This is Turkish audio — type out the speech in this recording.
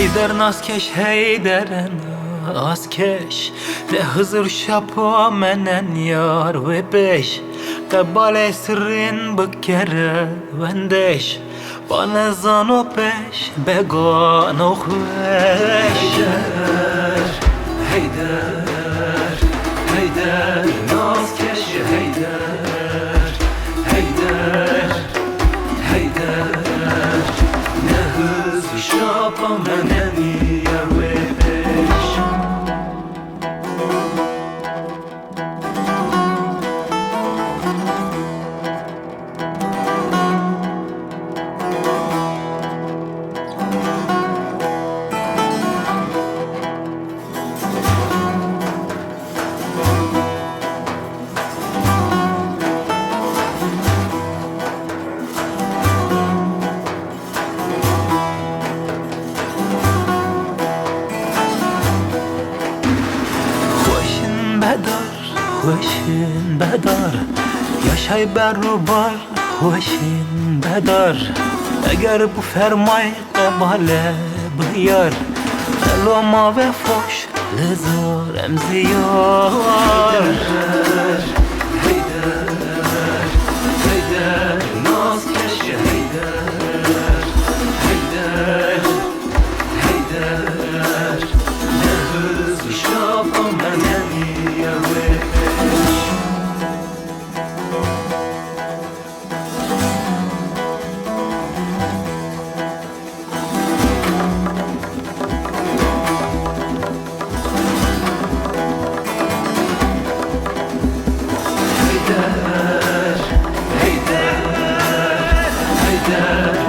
Lider naskeş heyderen askeş Le hızır şapa menen yar ve beş. Kebale sırrin bıkkere vendeş. Bana zano peş begano hveş Heyder, heyder, naskeş heyder hoşin bedar Yaşay berubar, hoşin bedar. Eğer bu fermay kebale bıyar Eloma ve foş, lezar emziyar death.